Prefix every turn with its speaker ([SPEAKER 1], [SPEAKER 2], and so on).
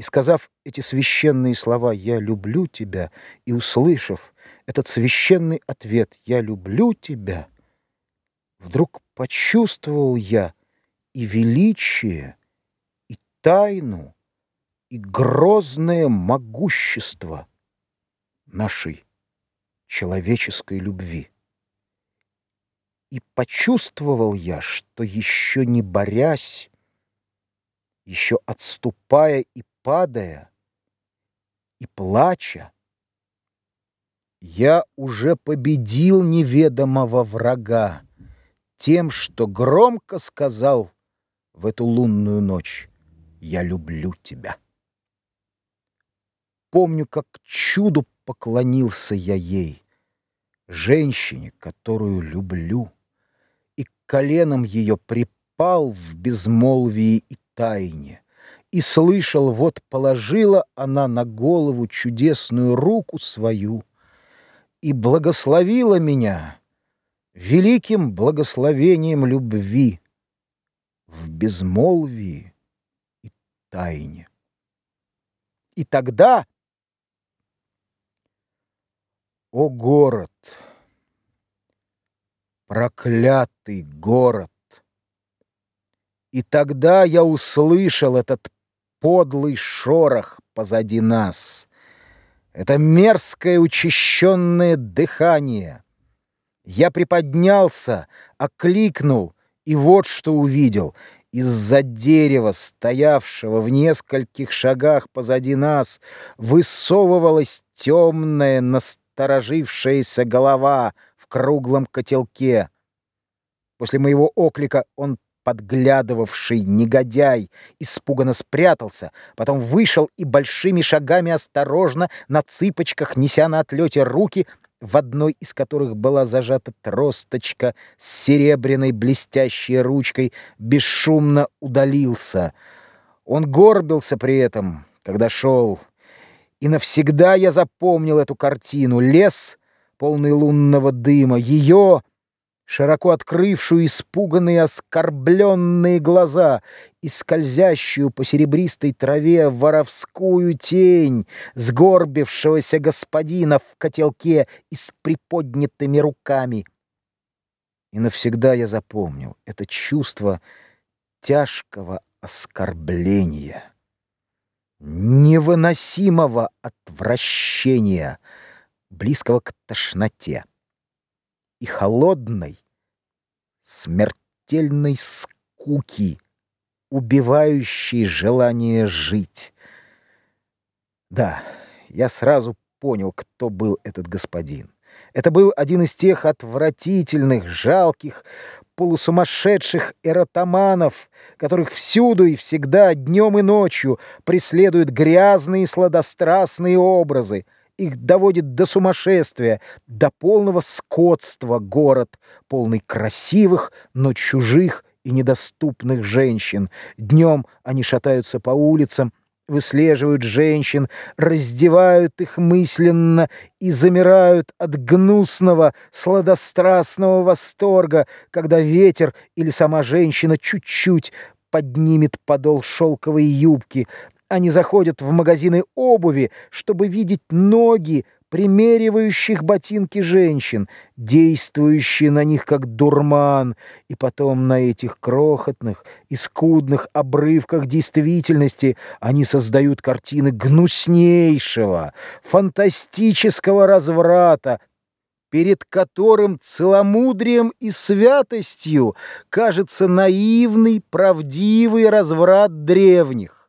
[SPEAKER 1] И сказав эти священные слова «Я люблю тебя» и услышав этот священный ответ «Я люблю тебя», вдруг почувствовал я и величие, и тайну, и грозное могущество нашей человеческой любви. И почувствовал я, что еще не борясь, еще отступая и падая, и плача, я уже победил неведомого врага тем, что громко сказал в эту лунную ночь «Я люблю тебя». Помню, как чуду поклонился я ей, женщине, которую люблю, и коленом ее припал в безмолвии и тайне, и слышал, вот положила она на голову чудесную руку свою и благословила меня великим благословением любви в безмолвии и тайне. И тогда, о город, проклятый город, и тогда я услышал этот подлый шорох позади нас, это мерзкое учащенное дыхание. Я приподнялся, окликнул, и вот что увидел. Из-за дерева, стоявшего в нескольких шагах позади нас, высовывалась темная, насторожившаяся голова в круглом котелке. После моего оклика он подглядывавший негодяй испуганно спрятался, потом вышел и большими шагами осторожно на цыпочках, неся на отлете руки, в одной из которых была зажата тросточка с серебряной блестящей ручкой, бесшумно удалился. Он горбился при этом, когда шел. И навсегда я запомнил эту картину. Лес, полный лунного дыма, ее широко открывшую испуганные оскорбленные глаза и скользящую по серебристой траве воровскую тень сгорбившегося господина в котелке и с приподнятыми руками. И навсегда я запомнил это чувство тяжкого оскорбления, невыносимого отвращения, близкого к тошноте и холодной, смертельной скуки, убивающей желание жить. Да, я сразу понял, кто был этот господин. Это был один из тех отвратительных, жалких, полусумасшедших эротоманов, которых всюду и всегда, днем и ночью, преследуют грязные сладострастные образы — их доводит до сумасшествия, до полного скотства город, полный красивых, но чужих и недоступных женщин. Днем они шатаются по улицам, выслеживают женщин, раздевают их мысленно и замирают от гнусного, сладострастного восторга, когда ветер или сама женщина чуть-чуть поднимет подол шелковой юбки, они заходят в магазины обуви, чтобы видеть ноги, примеривающих ботинки женщин, действующие на них как дурман, и потом на этих крохотных и скудных обрывках действительности они создают картины гнуснейшего, фантастического разврата, перед которым целомудрием и святостью кажется наивный, правдивый разврат древних.